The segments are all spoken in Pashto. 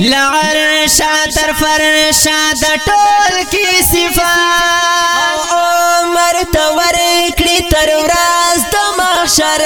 لعرش تر فرش د ټول کی صفات عمر ته ورکړي تر ورځ د محشر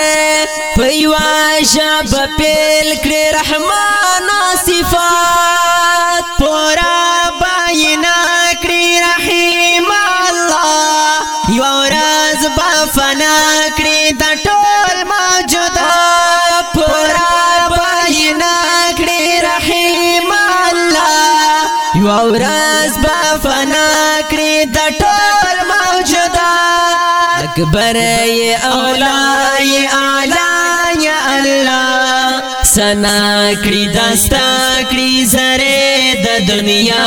په یواشه په پیل کړي رحمان صفات پورا باینا کړي رحیم الله یو راز با فنا کړی د ټول موجودات پورا باینا کړی رحیم الله یو راز با فنا کړی د ټول موجودات اکبر ای اولا ای اعلی یا الله سنا کړی داستا کړی زره د دنیا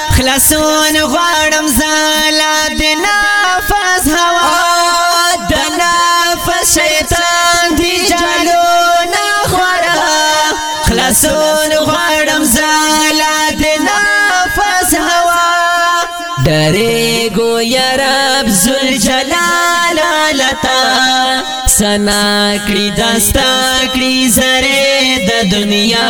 خلاصون غواړم زالا د نفس هوا د نفس شیطان دی جالو نه خورا خلاصون غواړم زالا د نفس هوا درې ګو یا رب ذل جلال لتا سنا کړی داستا کړی زره د دنیا